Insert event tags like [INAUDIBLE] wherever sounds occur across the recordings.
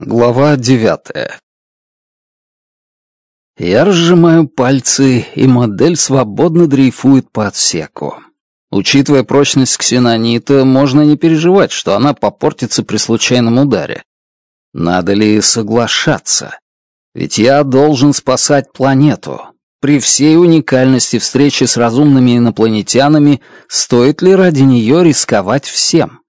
Глава девятая Я разжимаю пальцы, и модель свободно дрейфует по отсеку. Учитывая прочность ксенонита, можно не переживать, что она попортится при случайном ударе. Надо ли соглашаться? Ведь я должен спасать планету. При всей уникальности встречи с разумными инопланетянами, стоит ли ради нее рисковать всем?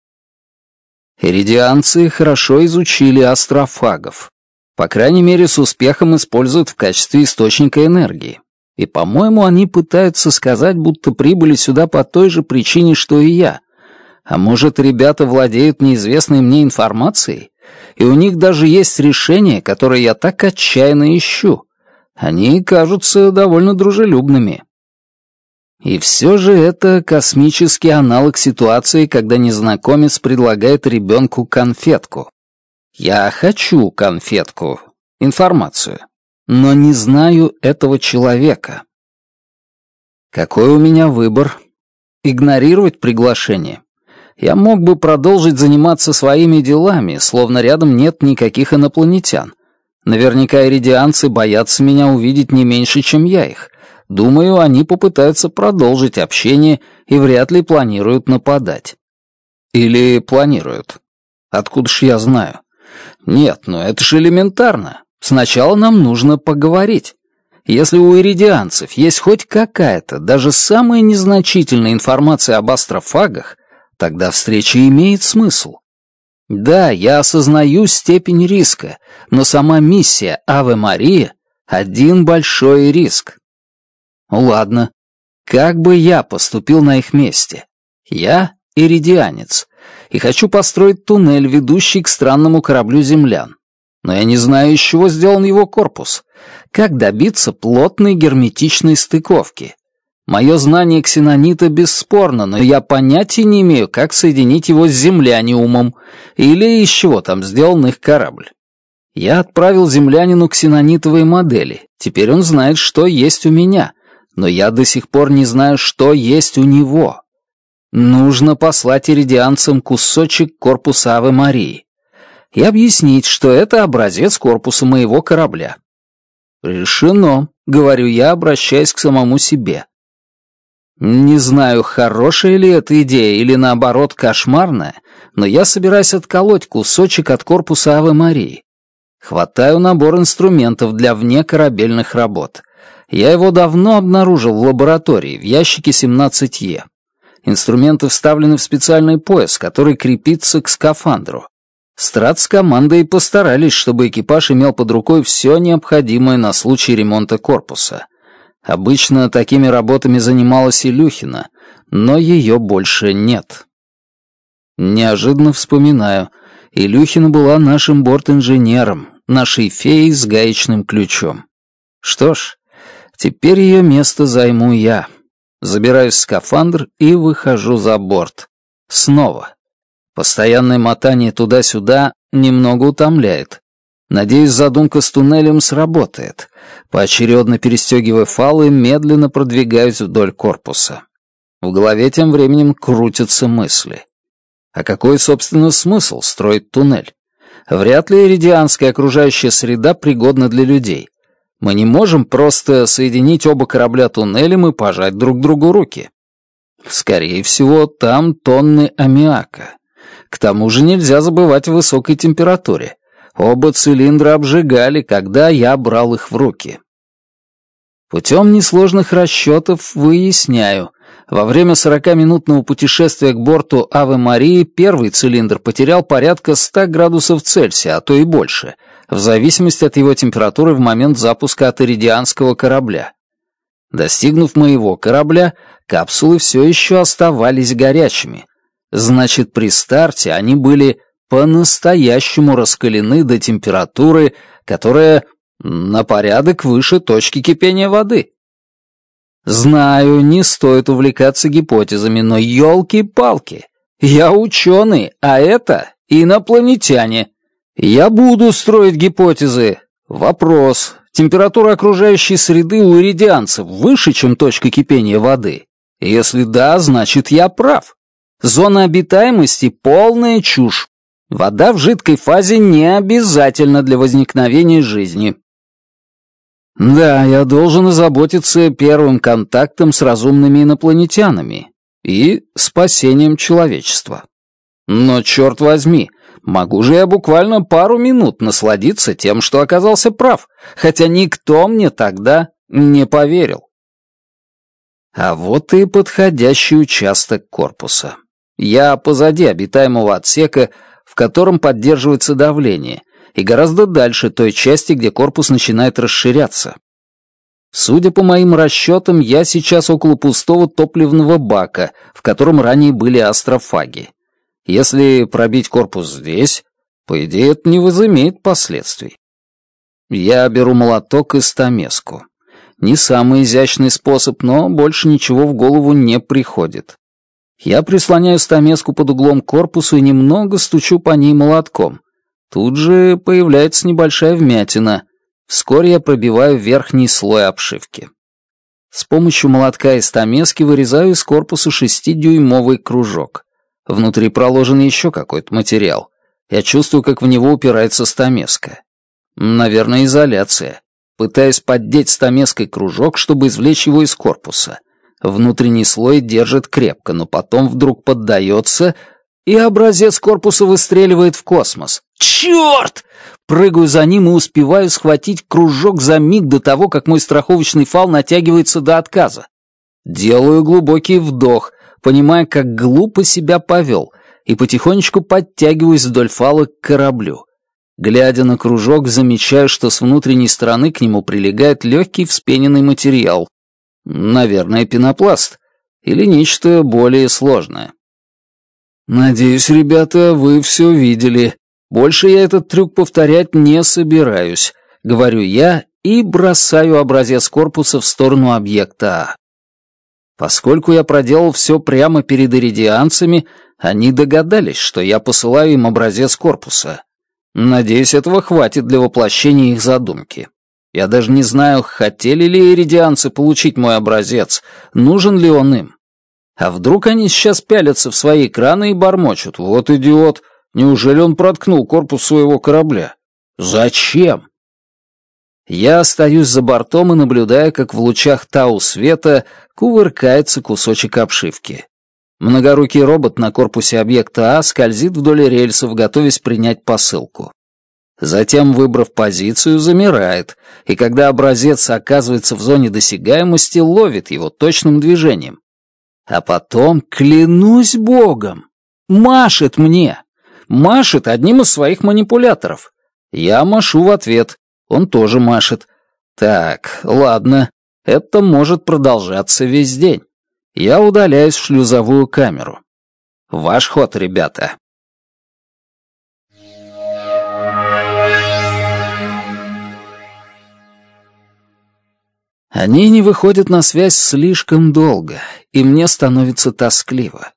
Эридианцы хорошо изучили астрофагов. По крайней мере, с успехом используют в качестве источника энергии. И, по-моему, они пытаются сказать, будто прибыли сюда по той же причине, что и я. А может, ребята владеют неизвестной мне информацией? И у них даже есть решение, которое я так отчаянно ищу. Они кажутся довольно дружелюбными. И все же это космический аналог ситуации, когда незнакомец предлагает ребенку конфетку. Я хочу конфетку, информацию, но не знаю этого человека. Какой у меня выбор? Игнорировать приглашение? Я мог бы продолжить заниматься своими делами, словно рядом нет никаких инопланетян. Наверняка иридианцы боятся меня увидеть не меньше, чем я их — Думаю, они попытаются продолжить общение и вряд ли планируют нападать. Или планируют. Откуда ж я знаю? Нет, ну это же элементарно. Сначала нам нужно поговорить. Если у иридианцев есть хоть какая-то, даже самая незначительная информация об астрофагах, тогда встреча имеет смысл. Да, я осознаю степень риска, но сама миссия Аве Мария — один большой риск. Ладно. Как бы я поступил на их месте? Я иридианец, и хочу построить туннель, ведущий к странному кораблю землян. Но я не знаю, из чего сделан его корпус. Как добиться плотной герметичной стыковки? Мое знание ксенонита бесспорно, но я понятия не имею, как соединить его с земляниумом или из чего там сделан их корабль. Я отправил землянину ксенонитовые модели. Теперь он знает, что есть у меня, но я до сих пор не знаю, что есть у него. Нужно послать иридианцам кусочек корпуса Авы Марии и объяснить, что это образец корпуса моего корабля. «Решено», — говорю я, обращаясь к самому себе. Не знаю, хорошая ли эта идея или, наоборот, кошмарная, но я собираюсь отколоть кусочек от корпуса Авы Марии. Хватаю набор инструментов для внекорабельных работ — я его давно обнаружил в лаборатории, в ящике 17Е. Инструменты вставлены в специальный пояс, который крепится к скафандру. Страт с командой постарались, чтобы экипаж имел под рукой все необходимое на случай ремонта корпуса. Обычно такими работами занималась Илюхина, но ее больше нет. Неожиданно вспоминаю, Илюхина была нашим борт-инженером, нашей феей с гаечным ключом. Что ж, Теперь ее место займу я. Забираюсь в скафандр и выхожу за борт. Снова. Постоянное мотание туда-сюда немного утомляет. Надеюсь, задумка с туннелем сработает. Поочередно перестегивая фалы, медленно продвигаюсь вдоль корпуса. В голове тем временем крутятся мысли. А какой, собственно, смысл строить туннель? Вряд ли иридианская окружающая среда пригодна для людей. Мы не можем просто соединить оба корабля туннелем и пожать друг другу руки. Скорее всего, там тонны аммиака. К тому же нельзя забывать о высокой температуре. Оба цилиндра обжигали, когда я брал их в руки. Путем несложных расчетов выясняю. Во время 40-минутного путешествия к борту Авы Марии первый цилиндр потерял порядка 100 градусов Цельсия, а то и больше — в зависимости от его температуры в момент запуска от иридианского корабля. Достигнув моего корабля, капсулы все еще оставались горячими. Значит, при старте они были по-настоящему раскалены до температуры, которая на порядок выше точки кипения воды. Знаю, не стоит увлекаться гипотезами, но елки-палки, я ученый, а это инопланетяне. Я буду строить гипотезы. Вопрос. Температура окружающей среды у иридианцев выше, чем точка кипения воды? Если да, значит я прав. Зона обитаемости — полная чушь. Вода в жидкой фазе не обязательна для возникновения жизни. Да, я должен озаботиться первым контактом с разумными инопланетянами и спасением человечества. Но черт возьми, Могу же я буквально пару минут насладиться тем, что оказался прав, хотя никто мне тогда не поверил. А вот и подходящий участок корпуса. Я позади обитаемого отсека, в котором поддерживается давление, и гораздо дальше той части, где корпус начинает расширяться. Судя по моим расчетам, я сейчас около пустого топливного бака, в котором ранее были астрофаги. Если пробить корпус здесь, по идее, это не возымеет последствий. Я беру молоток и стамеску. Не самый изящный способ, но больше ничего в голову не приходит. Я прислоняю стамеску под углом к корпусу и немного стучу по ней молотком. Тут же появляется небольшая вмятина. Вскоре я пробиваю верхний слой обшивки. С помощью молотка и стамески вырезаю из корпуса шестидюймовый кружок. Внутри проложен еще какой-то материал. Я чувствую, как в него упирается стамеска. Наверное, изоляция. Пытаюсь поддеть стамеской кружок, чтобы извлечь его из корпуса. Внутренний слой держит крепко, но потом вдруг поддается, и образец корпуса выстреливает в космос. Черт! Прыгаю за ним и успеваю схватить кружок за миг до того, как мой страховочный фал натягивается до отказа. Делаю глубокий вдох — понимая, как глупо себя повел, и потихонечку подтягиваюсь вдоль фала к кораблю. Глядя на кружок, замечаю, что с внутренней стороны к нему прилегает легкий вспененный материал. Наверное, пенопласт. Или нечто более сложное. «Надеюсь, ребята, вы все видели. Больше я этот трюк повторять не собираюсь», — говорю я и бросаю образец корпуса в сторону объекта А. Поскольку я проделал все прямо перед иридианцами, они догадались, что я посылаю им образец корпуса. Надеюсь, этого хватит для воплощения их задумки. Я даже не знаю, хотели ли иридианцы получить мой образец, нужен ли он им. А вдруг они сейчас пялятся в свои экраны и бормочут «Вот идиот, неужели он проткнул корпус своего корабля?» «Зачем?» Я остаюсь за бортом и наблюдаю, как в лучах тау света кувыркается кусочек обшивки. Многорукий робот на корпусе объекта А скользит вдоль рельсов, готовясь принять посылку. Затем, выбрав позицию, замирает, и когда образец оказывается в зоне досягаемости, ловит его точным движением. А потом, клянусь богом, машет мне. Машет одним из своих манипуляторов. Я машу в ответ, он тоже машет. Так, ладно, это может продолжаться весь день. Я удаляюсь в шлюзовую камеру. Ваш ход, ребята. Они не выходят на связь слишком долго, и мне становится тоскливо.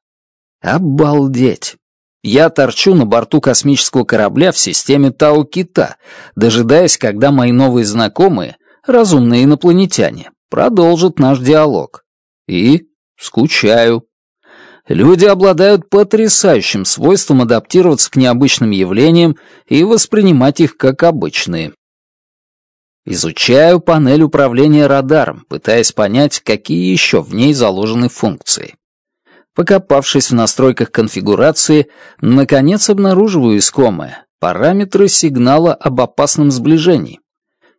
Обалдеть! Я торчу на борту космического корабля в системе Тау-Кита, дожидаясь, когда мои новые знакомые, разумные инопланетяне, продолжат наш диалог. И скучаю. Люди обладают потрясающим свойством адаптироваться к необычным явлениям и воспринимать их как обычные. Изучаю панель управления радаром, пытаясь понять, какие еще в ней заложены функции. Покопавшись в настройках конфигурации, наконец обнаруживаю искомое — параметры сигнала об опасном сближении.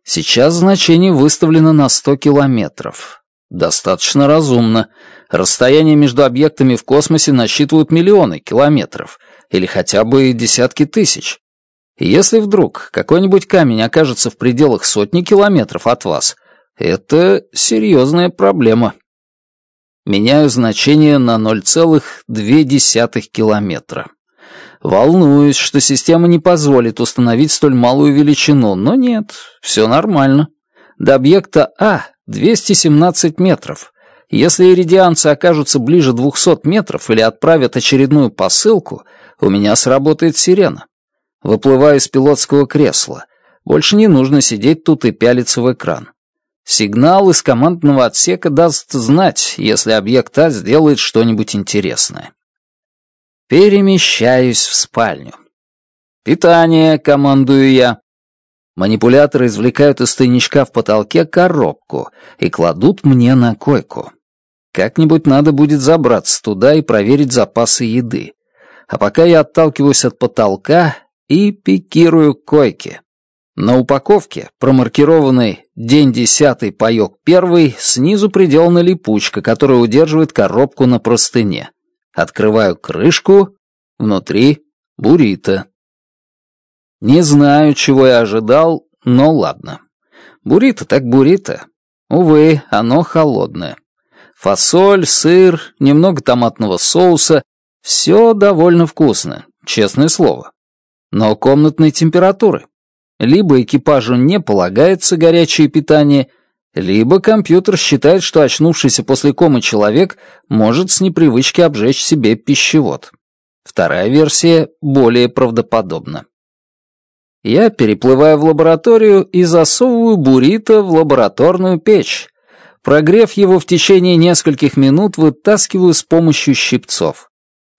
Сейчас значение выставлено на 100 километров. Достаточно разумно. Расстояние между объектами в космосе насчитывают миллионы километров, или хотя бы десятки тысяч. Если вдруг какой-нибудь камень окажется в пределах сотни километров от вас, это серьезная проблема меняю значение на 0,2 километра. Волнуюсь, что система не позволит установить столь малую величину, но нет, все нормально. До объекта А 217 метров. Если иридианцы окажутся ближе 200 метров или отправят очередную посылку, у меня сработает сирена. Выплываю из пилотского кресла. Больше не нужно сидеть тут и пялиться в экран. Сигнал из командного отсека даст знать, если объект А сделает что-нибудь интересное. Перемещаюсь в спальню. «Питание», — командую я. Манипуляторы извлекают из тайничка в потолке коробку и кладут мне на койку. Как-нибудь надо будет забраться туда и проверить запасы еды. А пока я отталкиваюсь от потолка и пикирую койки. На упаковке, промаркированной день десятый паёк первый, снизу приделана липучка, которая удерживает коробку на простыне. Открываю крышку, внутри буррито. Не знаю, чего я ожидал, но ладно. Буррито так буррито. Увы, оно холодное. Фасоль, сыр, немного томатного соуса — все довольно вкусно, честное слово. Но комнатной температуры — либо экипажу не полагается горячее питание, либо компьютер считает, что очнувшийся после комы человек может с непривычки обжечь себе пищевод. Вторая версия более правдоподобна. Я переплываю в лабораторию и засовываю буррито в лабораторную печь. Прогрев его в течение нескольких минут, вытаскиваю с помощью щипцов.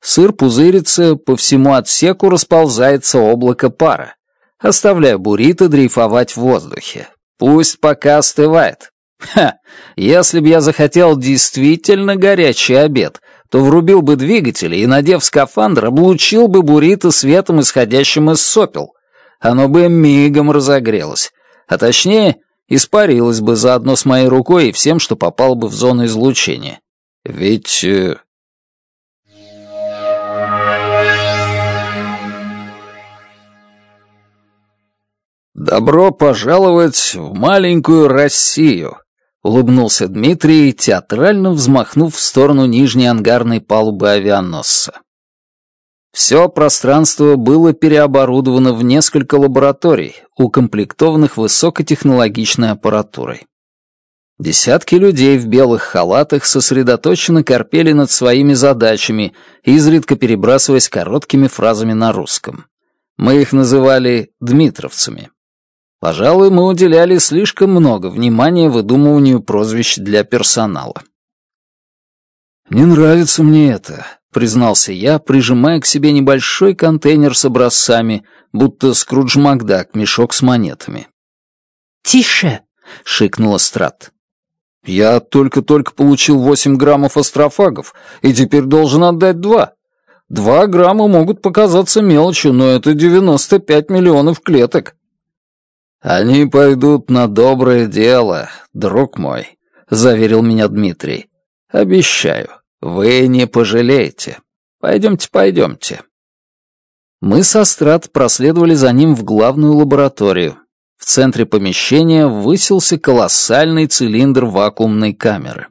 Сыр пузырится, по всему отсеку расползается облако пара оставляя буррито дрейфовать в воздухе. Пусть пока остывает. Ха, если б я захотел действительно горячий обед, то врубил бы двигатели и, надев скафандр, облучил бы буррито светом, исходящим из сопел. Оно бы мигом разогрелось. А точнее, испарилось бы заодно с моей рукой и всем, что попало бы в зону излучения. Ведь «Добро пожаловать в маленькую Россию», — улыбнулся Дмитрий, театрально взмахнув в сторону нижней ангарной палубы авианосца. Все пространство было переоборудовано в несколько лабораторий, укомплектованных высокотехнологичной аппаратурой. Десятки людей в белых халатах сосредоточенно корпели над своими задачами, изредка перебрасываясь короткими фразами на русском. Мы их называли «дмитровцами». Пожалуй, мы уделяли слишком много внимания выдумыванию прозвищ для персонала. «Не нравится мне это», — признался я, прижимая к себе небольшой контейнер с образцами, будто Скрудж Макдак, мешок с монетами. «Тише!» — шикнула Страт. «Я только-только получил восемь граммов астрофагов, и теперь должен отдать два. Два грамма могут показаться мелочью, но это девяносто пять миллионов клеток. «Они пойдут на доброе дело, друг мой», — заверил меня Дмитрий. «Обещаю, вы не пожалеете. Пойдемте, пойдемте». Мы со Страт проследовали за ним в главную лабораторию. В центре помещения высился колоссальный цилиндр вакуумной камеры.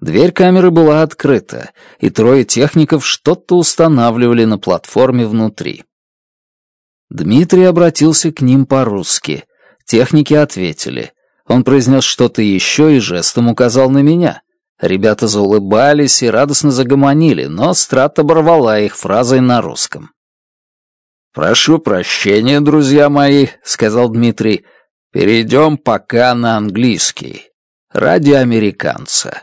Дверь камеры была открыта, и трое техников что-то устанавливали на платформе внутри. Дмитрий обратился к ним по-русски. Техники ответили. Он произнес что-то еще и жестом указал на меня. Ребята заулыбались и радостно загомонили, но Страт оборвала их фразой на русском. «Прошу прощения, друзья мои», — сказал Дмитрий. «Перейдем пока на английский. Ради американца».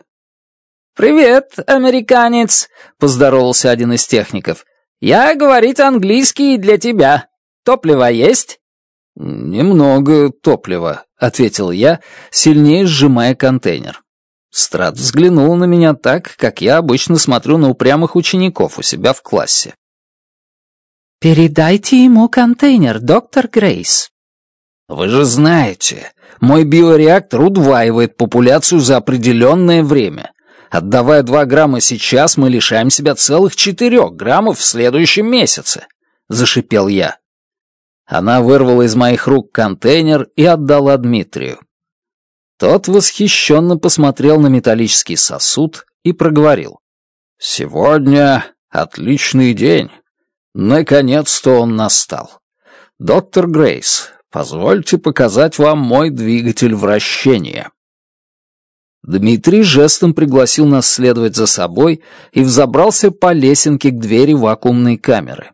«Привет, американец», — поздоровался один из техников. «Я говорить английский для тебя. Топливо есть?» «Немного топлива», — ответил я, сильнее сжимая контейнер. Страт взглянул на меня так, как я обычно смотрю на упрямых учеников у себя в классе. «Передайте ему контейнер, доктор Грейс». «Вы же знаете, мой биореактор удваивает популяцию за определенное время. Отдавая два грамма сейчас, мы лишаем себя целых четырех граммов в следующем месяце», — зашипел я. Она вырвала из моих рук контейнер и отдала Дмитрию. Тот восхищенно посмотрел на металлический сосуд и проговорил. «Сегодня отличный день. Наконец-то он настал. Доктор Грейс, позвольте показать вам мой двигатель вращения». Дмитрий жестом пригласил нас следовать за собой и взобрался по лесенке к двери вакуумной камеры.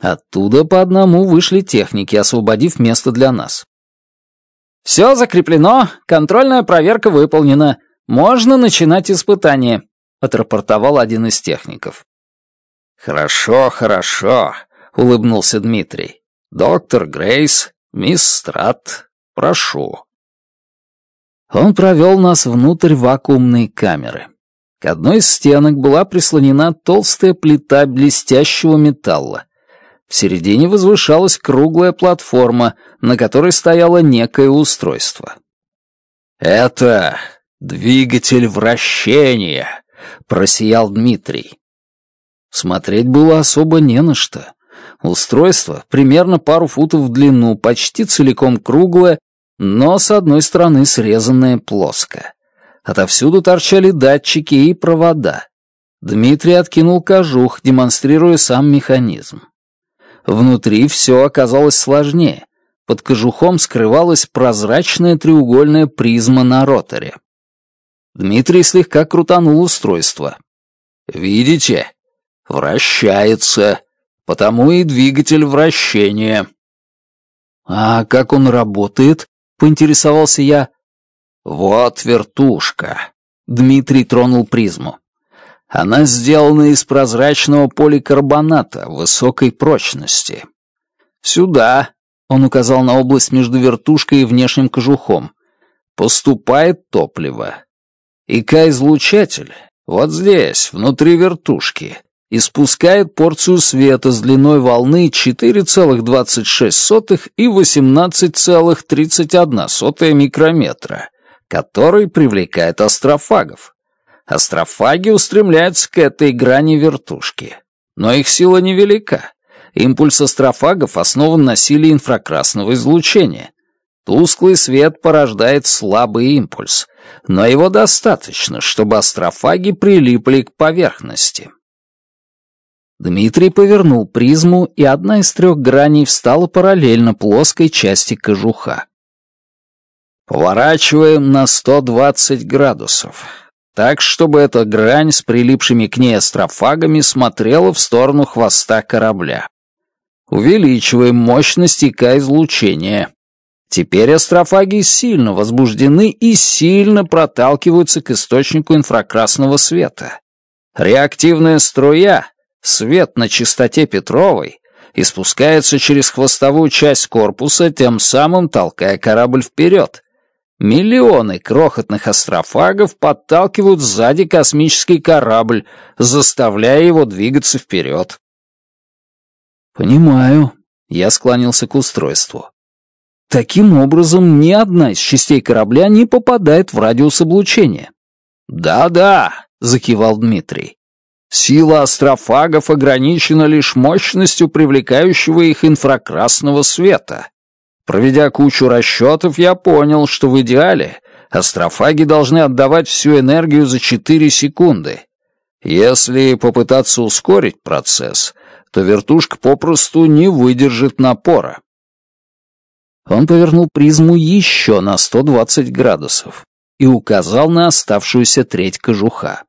Оттуда по одному вышли техники, освободив место для нас. «Все закреплено, контрольная проверка выполнена. Можно начинать испытание», — отрапортовал один из техников. «Хорошо, хорошо», — улыбнулся Дмитрий. «Доктор Грейс, мисс Страт, прошу». Он провел нас внутрь вакуумной камеры. К одной из стенок была прислонена толстая плита блестящего металла, в середине возвышалась круглая платформа, на которой стояло некое устройство. «Это двигатель вращения», — просиял Дмитрий. Смотреть было особо не на что. Устройство, примерно пару футов в длину, почти целиком круглое, но с одной стороны срезанное плоско. Отовсюду торчали датчики и провода. Дмитрий откинул кожух, демонстрируя сам механизм. Внутри все оказалось сложнее. Под кожухом скрывалась прозрачная треугольная призма на роторе. Дмитрий слегка крутанул устройство. «Видите? Вращается. Потому и двигатель вращения». «А как он работает?» — поинтересовался я. «Вот вертушка». Дмитрий тронул призму. Она сделана из прозрачного поликарбоната высокой прочности. Сюда, он указал на область между вертушкой и внешним кожухом, поступает топливо. И излучатель вот здесь, внутри вертушки, испускает порцию света с длиной волны 4,26 и 18,31 микрометра, который привлекает астрофагов. Астрофаги устремляются к этой грани вертушки. Но их сила невелика. Импульс астрофагов основан на силе инфракрасного излучения. Тусклый свет порождает слабый импульс, но его достаточно, чтобы астрофаги прилипли к поверхности. Дмитрий повернул призму, и одна из трех граней встала параллельно плоской части кожуха. Поворачиваем на 120 градусов так, чтобы эта грань с прилипшими к ней астрофагами смотрела в сторону хвоста корабля. Увеличиваем мощность ИК-излучения. Теперь астрофаги сильно возбуждены и сильно проталкиваются к источнику инфракрасного света. Реактивная струя, свет на частоте Петровой, испускается через хвостовую часть корпуса, тем самым толкая корабль вперед — Миллионы крохотных астрофагов подталкивают сзади космический корабль, заставляя его двигаться вперед. «Понимаю», — я склонился к устройству. «Таким образом, ни одна из частей корабля не попадает в радиус облучения». «Да-да», — закивал Дмитрий. «Сила астрофагов ограничена лишь мощностью привлекающего их инфракрасного света». Проведя кучу расчетов, я понял, что в идеале астрофаги должны отдавать всю энергию за 4 секунды. Если попытаться ускорить процесс, то вертушка попросту не выдержит напора. Он повернул призму еще на 120 градусов и указал на оставшуюся треть кожуха.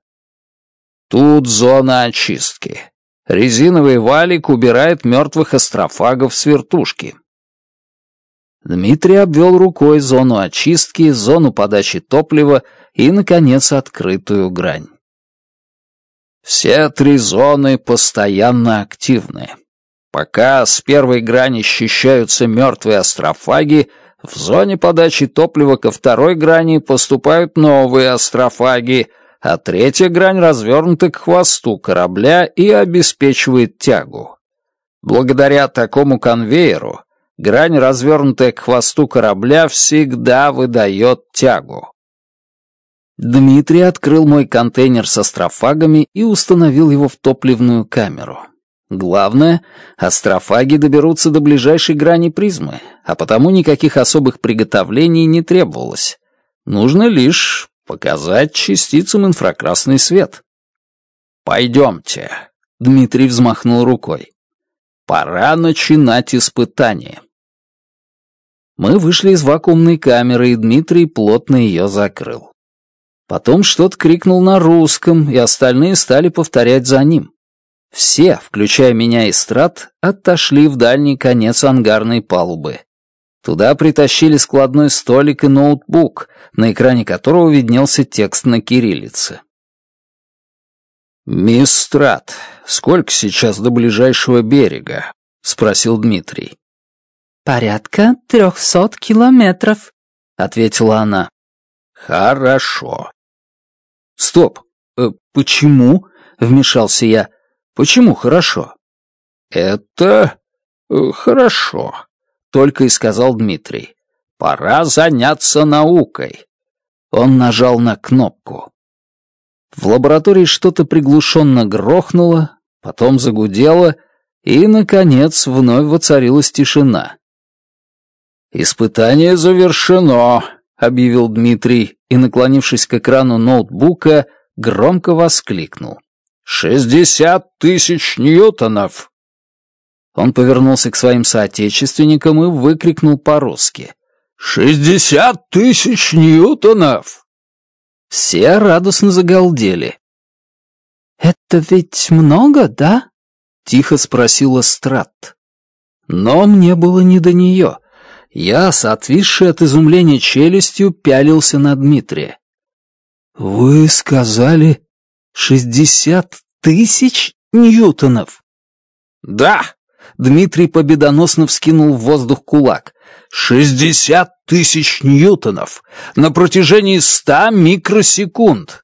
Тут зона очистки. Резиновый валик убирает мертвых астрофагов с вертушки. Дмитрий обвел рукой зону очистки, зону подачи топлива и, наконец, открытую грань. Все три зоны постоянно активны. Пока с первой грани счищаются мертвые астрофаги, в зоне подачи топлива ко второй грани поступают новые астрофаги, а третья грань развернута к хвосту корабля и обеспечивает тягу. Благодаря такому конвейеру Грань, развернутая к хвосту корабля, всегда выдает тягу. Дмитрий открыл мой контейнер со строфагами и установил его в топливную камеру. Главное, астрофаги доберутся до ближайшей грани призмы, а потому никаких особых приготовлений не требовалось. Нужно лишь показать частицам инфракрасный свет. «Пойдемте», — Дмитрий взмахнул рукой. «Пора начинать испытание». Мы вышли из вакуумной камеры, и Дмитрий плотно ее закрыл. Потом что-то крикнул на русском, и остальные стали повторять за ним. Все, включая меня и страт, отошли в дальний конец ангарной палубы. Туда притащили складной столик и ноутбук, на экране которого виднелся текст на кириллице. «Мисс Страт, сколько сейчас до ближайшего берега?» — спросил Дмитрий порядка трехсот километров», — ответила она. «Хорошо». «Стоп! Э, почему?» — вмешался я. «Почему хорошо?» «Это... Э, хорошо», — только и сказал Дмитрий. «Пора заняться наукой». Он нажал на кнопку. В лаборатории что-то приглушенно грохнуло, потом загудело, и, наконец, вновь воцарилась тишина. «Испытание завершено», — объявил Дмитрий и, наклонившись к экрану ноутбука, громко воскликнул. «Шестьдесят тысяч ньютонов!» Он повернулся к своим соотечественникам и выкрикнул по-русски. «Шестьдесят тысяч ньютонов!» Все радостно загалдели. «Это ведь много, да?» — тихо спросила Страт. Но мне было не до нее — Яс, отвисший от изумления челюстью, пялился на Дмитрия. «Вы сказали шестьдесят тысяч ньютонов?» «Да!» — Дмитрий победоносно вскинул в воздух кулак. «Шестьдесят тысяч ньютонов! На протяжении ста микросекунд!»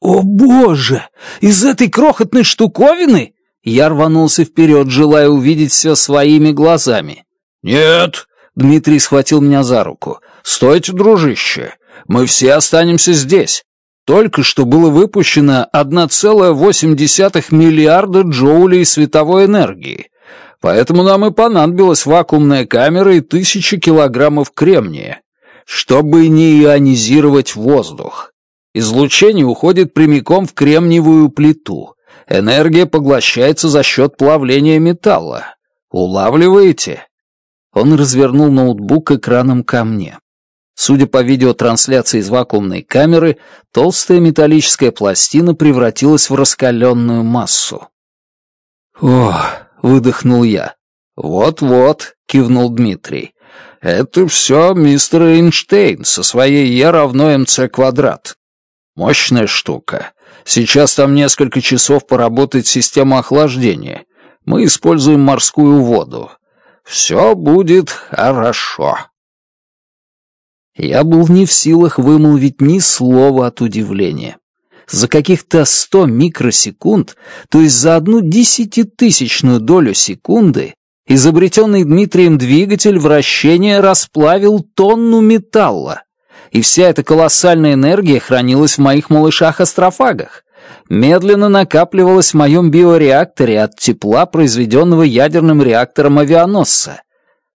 «О боже! Из этой крохотной штуковины?» Я рванулся вперед, желая увидеть все своими глазами. «Нет!» — Дмитрий схватил меня за руку. «Стойте, дружище! Мы все останемся здесь. Только что было выпущено 1,8 миллиарда джоулей световой энергии. Поэтому нам и понадобилась вакуумная камера и тысячи килограммов кремния, чтобы не ионизировать воздух. Излучение уходит прямиком в кремниевую плиту. Энергия поглощается за счет плавления металла. Улавливаете?» Он развернул ноутбук экраном ко мне. Судя по видеотрансляции из вакуумной камеры, толстая металлическая пластина превратилась в раскаленную массу. «О!» — выдохнул я. «Вот-вот!» — кивнул Дмитрий. «Это все мистер Эйнштейн со своей Е равно МЦ квадрат. Мощная штука. Сейчас там несколько часов поработает система охлаждения. Мы используем морскую воду. Все будет хорошо. Я был не в силах вымолвить ни слова от удивления. За каких-то сто микросекунд, то есть за одну десятитысячную долю секунды, изобретенный Дмитрием двигатель вращения расплавил тонну металла, и вся эта колоссальная энергия хранилась в моих малышах-астрофагах медленно накапливалось в моем биореакторе от тепла, произведенного ядерным реактором авианосца.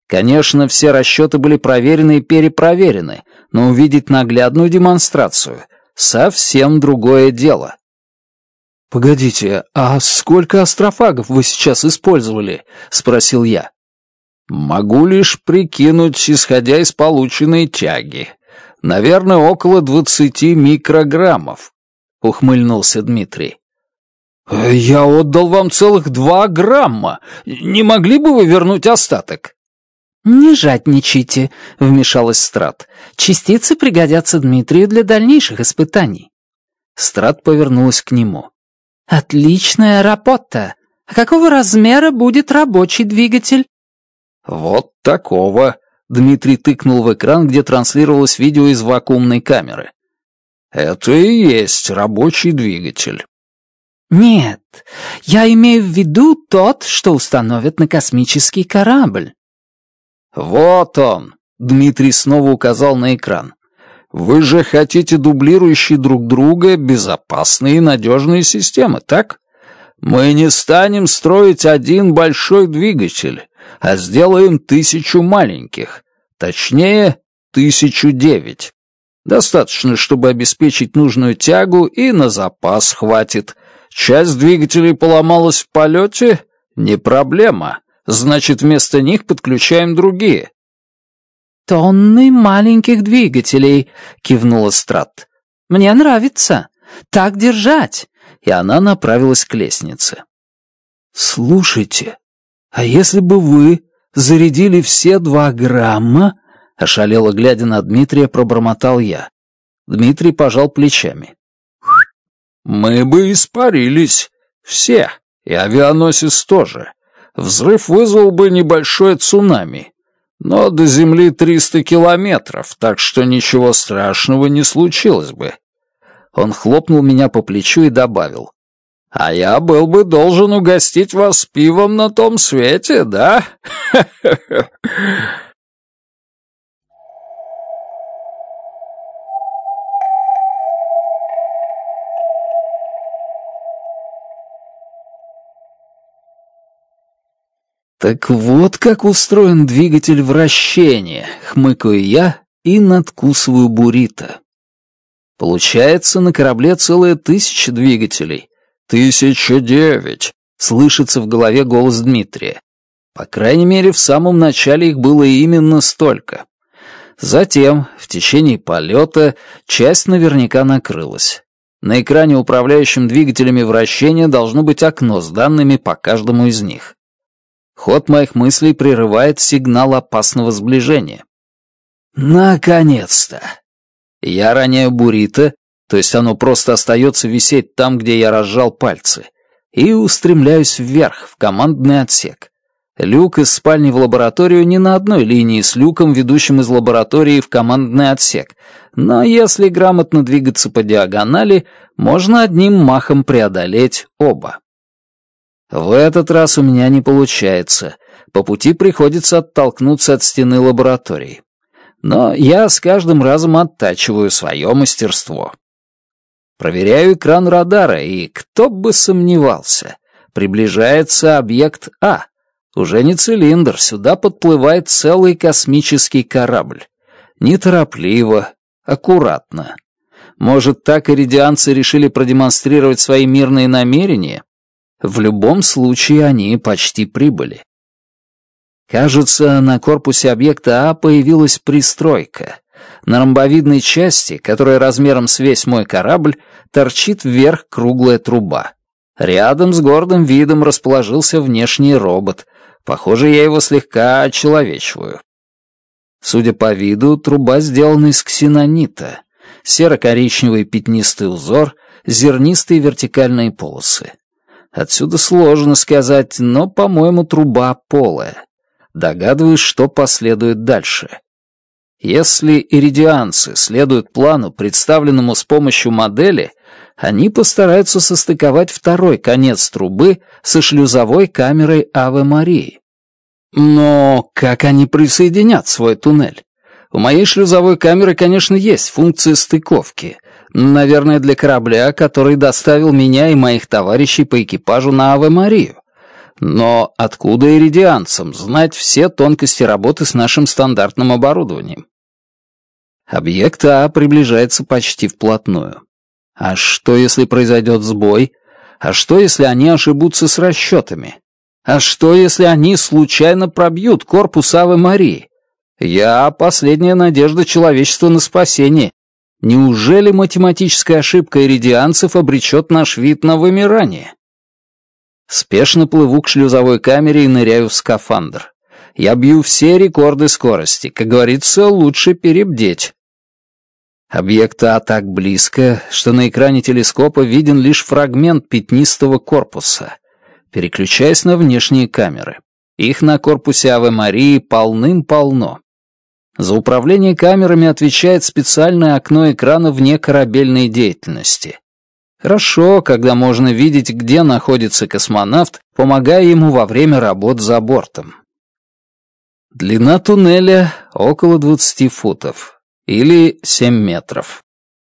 Конечно, все расчеты были проверены и перепроверены, но увидеть наглядную демонстрацию — совсем другое дело. «Погодите, а сколько астрофагов вы сейчас использовали?» — спросил я. «Могу лишь прикинуть, исходя из полученной тяги. Наверное, около двадцати микрограммов», — ухмыльнулся Дмитрий. «Я отдал вам целых два грамма. Не могли бы вы вернуть остаток?» «Не жадничайте», — вмешалась Страт. «Частицы пригодятся Дмитрию для дальнейших испытаний». Страт повернулась к нему. «Отличная работа! А какого размера будет рабочий двигатель?» «Вот такого», — Дмитрий тыкнул в экран, где транслировалось видео из вакуумной камеры. Это и есть рабочий двигатель. Нет, я имею в виду тот, что установят на космический корабль. Вот он, Дмитрий снова указал на экран. Вы же хотите дублирующие друг друга безопасные и надежные системы, так? Мы не станем строить один большой двигатель, а сделаем тысячу маленьких, точнее, тысячу девять. Достаточно, чтобы обеспечить нужную тягу и на запас хватит. Часть двигателей поломалась в полете? Не проблема. Значит, вместо них подключаем другие. «Тонны маленьких двигателей», — кивнула Страт. «Мне нравится. Так держать». И она направилась к лестнице. «Слушайте, а если бы вы зарядили все два грамма Ошалело глядя на Дмитрия, пробормотал я. Дмитрий пожал плечами. «Мы бы испарились. Все. И авианосец тоже. Взрыв вызвал бы небольшое цунами. Но до земли 300 километров, так что ничего страшного не случилось бы». Он хлопнул меня по плечу и добавил. «А я был бы должен угостить вас пивом на том свете, да?» Ха-ха-ха! [LAUGHS] «Так вот как устроен двигатель вращения», — хмыкаю я и надкусываю буррито. Получается, на корабле целая тысяча двигателей. «Тысяча девять», — слышится в голове голос Дмитрия. По крайней мере, в самом начале их было именно столько. Затем, в течение полета, часть наверняка накрылась. На экране управляющим двигателями вращения должно быть окно с данными по каждому из них. Ход моих мыслей прерывает сигнал опасного сближения. Наконец-то! Я роняю буррито, то есть оно просто остается висеть там, где я разжал пальцы, и устремляюсь вверх, в командный отсек. Люк из спальни в лабораторию не на одной линии с люком, ведущим из лаборатории в командный отсек, но если грамотно двигаться по диагонали, можно одним махом преодолеть оба. В этот раз у меня не получается. По пути приходится оттолкнуться от стены лаборатории. Но я с каждым разом оттачиваю свое мастерство. Проверяю экран радара, и кто бы сомневался, приближается объект А. Уже не цилиндр, сюда подплывает целый космический корабль. Неторопливо, аккуратно. Может, так иридианцы решили продемонстрировать свои мирные намерения? В любом случае они почти прибыли. Кажется, на корпусе объекта А появилась пристройка. На ромбовидной части, которая размером с весь мой корабль, торчит вверх круглая труба. Рядом с гордым видом расположился внешний робот. Похоже, я его слегка очеловечиваю. Судя по виду, труба сделана из ксенонита. Серо-коричневый пятнистый узор, зернистые вертикальные полосы. Отсюда сложно сказать, но, по-моему, труба полая. Догадываюсь, что последует дальше. Если иридианцы следуют плану, представленному с помощью модели, они постараются состыковать второй конец трубы со шлюзовой камерой Аве Марии. Но как они присоединят свой туннель? У моей шлюзовой камеры, конечно, есть функция стыковки, Наверное, для корабля, который доставил меня и моих товарищей по экипажу на Аве-Марию. Но откуда иридианцам знать все тонкости работы с нашим стандартным оборудованием? Объект А приближается почти вплотную. А что, если произойдет сбой? А что, если они ошибутся с расчетами? А что, если они случайно пробьют корпус Авы Марии? Я — последняя надежда человечества на спасение, Неужели математическая ошибка иридианцев обречет наш вид на вымирание? Спешно плыву к шлюзовой камере и ныряю в скафандр. Я бью все рекорды скорости. Как говорится, лучше перебдеть. Объекта а так близко, что на экране телескопа виден лишь фрагмент пятнистого корпуса. Переключаясь на внешние камеры. Их на корпусе Авы Марии полным-полно. За управление камерами отвечает специальное окно экрана вне корабельной деятельности. Хорошо, когда можно видеть, где находится космонавт, помогая ему во время работ за бортом. Длина туннеля около 20 футов или 7 метров.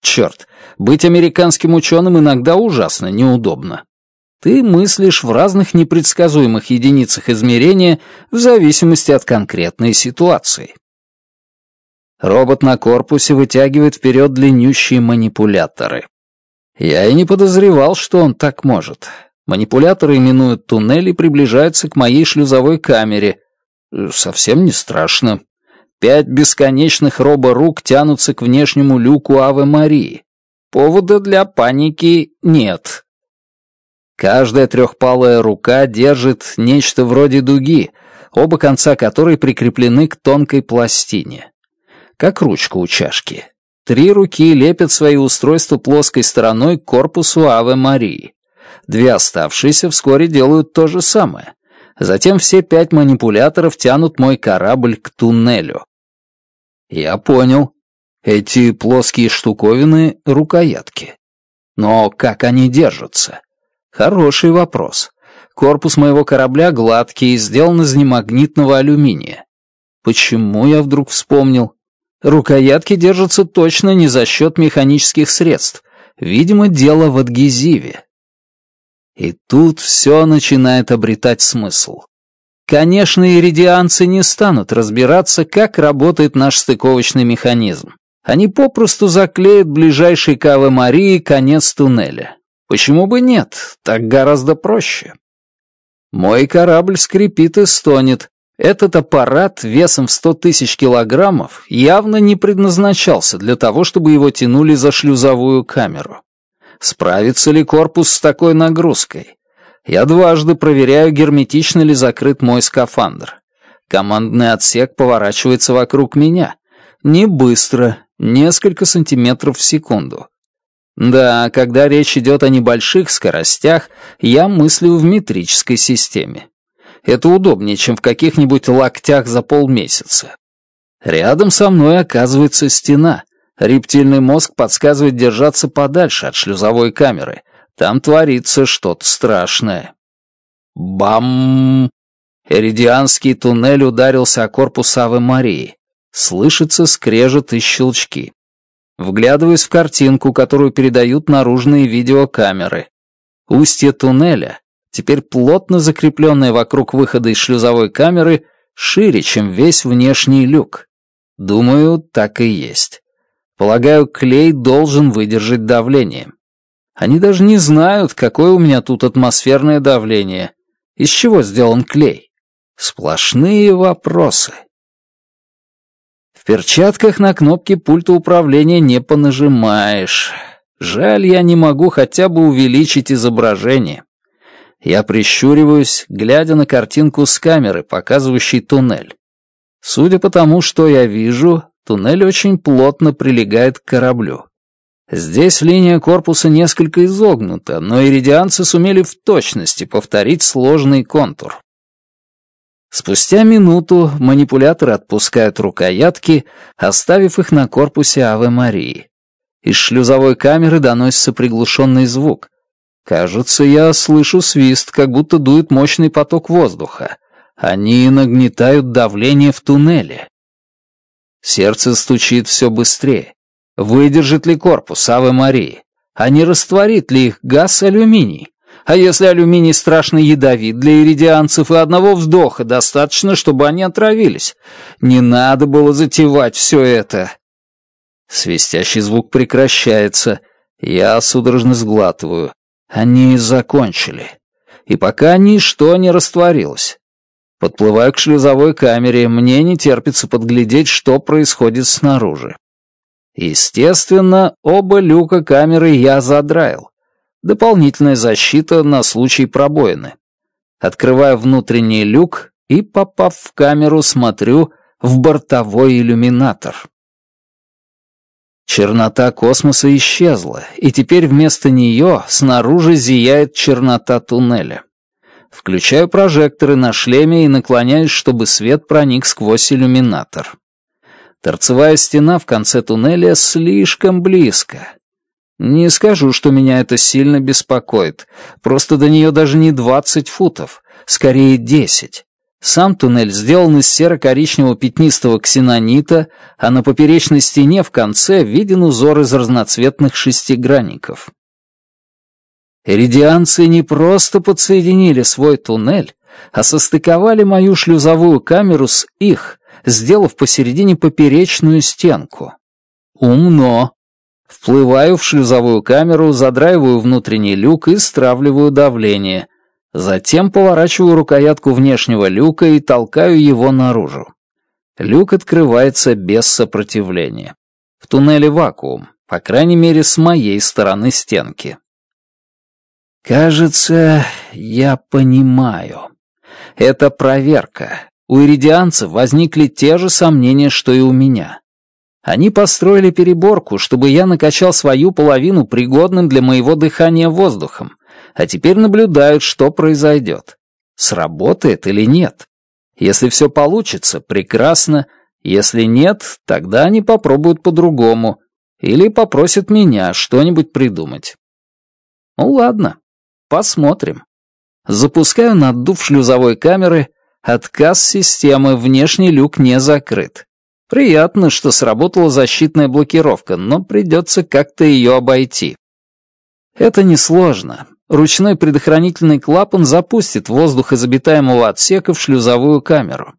Черт, быть американским ученым иногда ужасно неудобно. Ты мыслишь в разных непредсказуемых единицах измерения в зависимости от конкретной ситуации. Робот на корпусе вытягивает вперед длиннющие манипуляторы. Я и не подозревал, что он так может. Манипуляторы минуют туннель и приближаются к моей шлюзовой камере. Совсем не страшно. Пять бесконечных роборук тянутся к внешнему люку Авы Марии. Повода для паники нет. Каждая трехпалая рука держит нечто вроде дуги, оба конца которой прикреплены к тонкой пластине как ручка у чашки. Три руки лепят свои устройства плоской стороной к корпусу Авы Марии. Две оставшиеся вскоре делают то же самое. Затем все пять манипуляторов тянут мой корабль к туннелю. Я понял. Эти плоские штуковины — рукоятки. Но как они держатся? Хороший вопрос. Корпус моего корабля гладкий, сделан из немагнитного алюминия. Почему я вдруг вспомнил? Рукоятки держатся точно не за счет механических средств. Видимо, дело в адгезиве. И тут все начинает обретать смысл. Конечно, иридианцы не станут разбираться, как работает наш стыковочный механизм. Они попросту заклеят ближайший Кавы Марии конец туннеля. Почему бы нет? Так гораздо проще. Мой корабль скрипит и стонет, этот аппарат весом в 100 тысяч килограммов явно не предназначался для того, чтобы его тянули за шлюзовую камеру. Справится ли корпус с такой нагрузкой? Я дважды проверяю, герметично ли закрыт мой скафандр. Командный отсек поворачивается вокруг меня. Не быстро, несколько сантиметров в секунду. Да, когда речь идет о небольших скоростях, я мыслю в метрической системе. Это удобнее, чем в каких-нибудь локтях за полмесяца. Рядом со мной оказывается стена. Рептильный мозг подсказывает держаться подальше от шлюзовой камеры. Там творится что-то страшное. Бам! Эридианский туннель ударился о корпус Авы Марии. Слышится скрежет и щелчки. Вглядываясь в картинку, которую передают наружные видеокамеры. Устье туннеля теперь плотно закрепленная вокруг выхода из шлюзовой камеры, шире, чем весь внешний люк. Думаю, так и есть. Полагаю, клей должен выдержать давление. Они даже не знают, какое у меня тут атмосферное давление. Из чего сделан клей? Сплошные вопросы. В перчатках на кнопки пульта управления не понажимаешь. Жаль, я не могу хотя бы увеличить изображение. Я прищуриваюсь, глядя на картинку с камеры, показывающей туннель. Судя по тому, что я вижу, туннель очень плотно прилегает к кораблю. Здесь линия корпуса несколько изогнута, но иридианцы сумели в точности повторить сложный контур. Спустя минуту манипуляторы отпускают рукоятки, оставив их на корпусе Авы Марии. Из шлюзовой камеры доносится приглушенный звук, Кажется, я слышу свист, как будто дует мощный поток воздуха. Они нагнетают давление в туннеле. Сердце стучит все быстрее. Выдержит ли корпус Авы Марии? А не растворит ли их газ алюминий? А если алюминий страшно ядовит для иридианцев, и одного вздоха достаточно, чтобы они отравились? Не надо было затевать все это. Свистящий звук прекращается. Я судорожно сглатываю. Они закончили. И пока ничто не растворилось. Подплываю к шлюзовой камере, мне не терпится подглядеть, что происходит снаружи. Естественно, оба люка камеры я задраил. Дополнительная защита на случай пробоины. Открываю внутренний люк и, попав в камеру, смотрю в бортовой иллюминатор. Чернота космоса исчезла, и теперь вместо нее снаружи зияет чернота туннеля. Включаю прожекторы на шлеме и наклоняюсь, чтобы свет проник сквозь иллюминатор. Торцевая стена в конце туннеля слишком близко. Не скажу, что меня это сильно беспокоит. Просто до нее даже не 20 футов, скорее 10. Сам туннель сделан из серо-коричневого пятнистого ксенонита, а на поперечной стене в конце виден узор из разноцветных шестигранников. Эридианцы не просто подсоединили свой туннель, а состыковали мою шлюзовую камеру с их, сделав посередине поперечную стенку. Умно. Вплываю в шлюзовую камеру, задраиваю внутренний люк и стравливаю давление. Затем поворачиваю рукоятку внешнего люка и толкаю его наружу. Люк открывается без сопротивления. В туннеле вакуум, по крайней мере, с моей стороны стенки. Кажется, я понимаю. Это проверка. У иридианцев возникли те же сомнения, что и у меня. Они построили переборку, чтобы я накачал свою половину пригодным для моего дыхания воздухом, а теперь наблюдают, что произойдет. Сработает или нет. Если все получится, прекрасно. Если нет, тогда они попробуют по-другому. Или попросят меня что-нибудь придумать. Ну ладно, посмотрим. Запускаю наддув шлюзовой камеры. Отказ системы, внешний люк не закрыт. Приятно, что сработала защитная блокировка, но придется как-то ее обойти. Это несложно ручной предохранительный клапан запустит воздух из обитаемого отсека в шлюзовую камеру.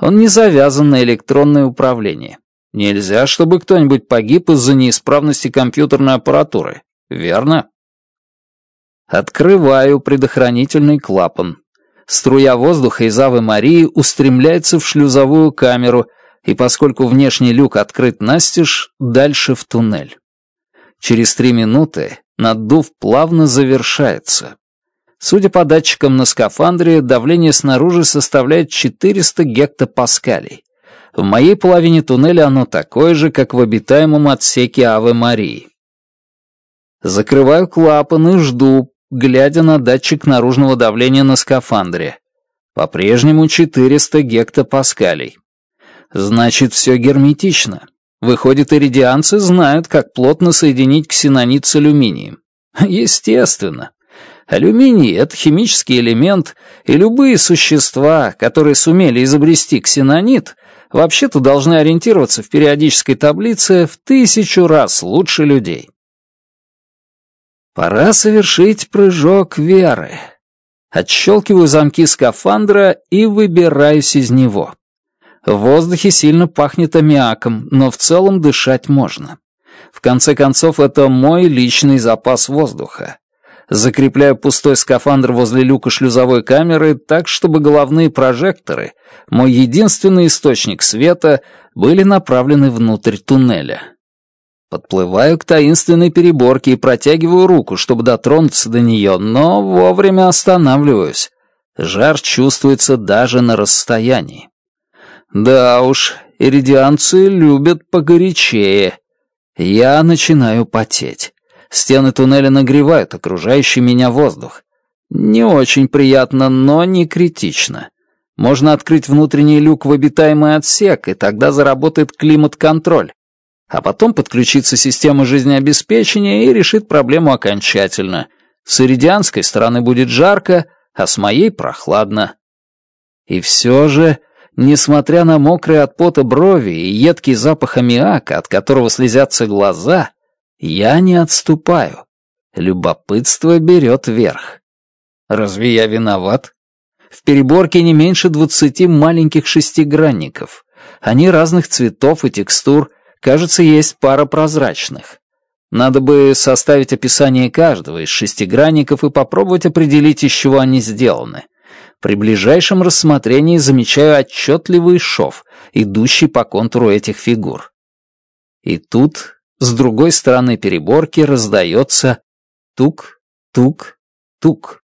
Он не завязан на электронное управление. Нельзя, чтобы кто-нибудь погиб из-за неисправности компьютерной аппаратуры, верно? Открываю предохранительный клапан. Струя воздуха из Авы Марии устремляется в шлюзовую камеру, и поскольку внешний люк открыт настежь, дальше в туннель. Через три минуты наддув плавно завершается. Судя по датчикам на скафандре, давление снаружи составляет 400 гектопаскалей. В моей половине туннеля оно такое же, как в обитаемом отсеке Авы Марии. Закрываю клапаны и жду, глядя на датчик наружного давления на скафандре. По-прежнему 400 гектопаскалей. Значит, все герметично. Выходит, иридианцы знают, как плотно соединить ксенонит с алюминием. [LAUGHS] Естественно. Алюминий — это химический элемент, и любые существа, которые сумели изобрести ксенонит, вообще-то должны ориентироваться в периодической таблице в тысячу раз лучше людей. Пора совершить прыжок веры. Отщелкиваю замки скафандра и выбираюсь из него. В воздухе сильно пахнет аммиаком, но в целом дышать можно. В конце концов, это мой личный запас воздуха. Закрепляю пустой скафандр возле люка шлюзовой камеры так, чтобы головные прожекторы, мой единственный источник света, были направлены внутрь туннеля. Подплываю к таинственной переборке и протягиваю руку, чтобы дотронуться до нее, но вовремя останавливаюсь. Жар чувствуется даже на расстоянии. Да уж, иридианцы любят погорячее. Я начинаю потеть. Стены туннеля нагревают окружающий меня воздух. Не очень приятно, но не критично. Можно открыть внутренний люк в обитаемый отсек, и тогда заработает климат-контроль. А потом подключится система жизнеобеспечения и решит проблему окончательно. С иридианской стороны будет жарко, а с моей прохладно. И все же Несмотря на мокрые от пота брови и едкий запах аммиака, от которого слезятся глаза, я не отступаю. Любопытство берет верх. Разве я виноват? В переборке не меньше двадцати маленьких шестигранников. Они разных цветов и текстур, кажется, есть пара прозрачных. Надо бы составить описание каждого из шестигранников и попробовать определить, из чего они сделаны при ближайшем рассмотрении замечаю отчетливый шов, идущий по контуру этих фигур. И тут, с другой стороны переборки, раздается тук-тук-тук.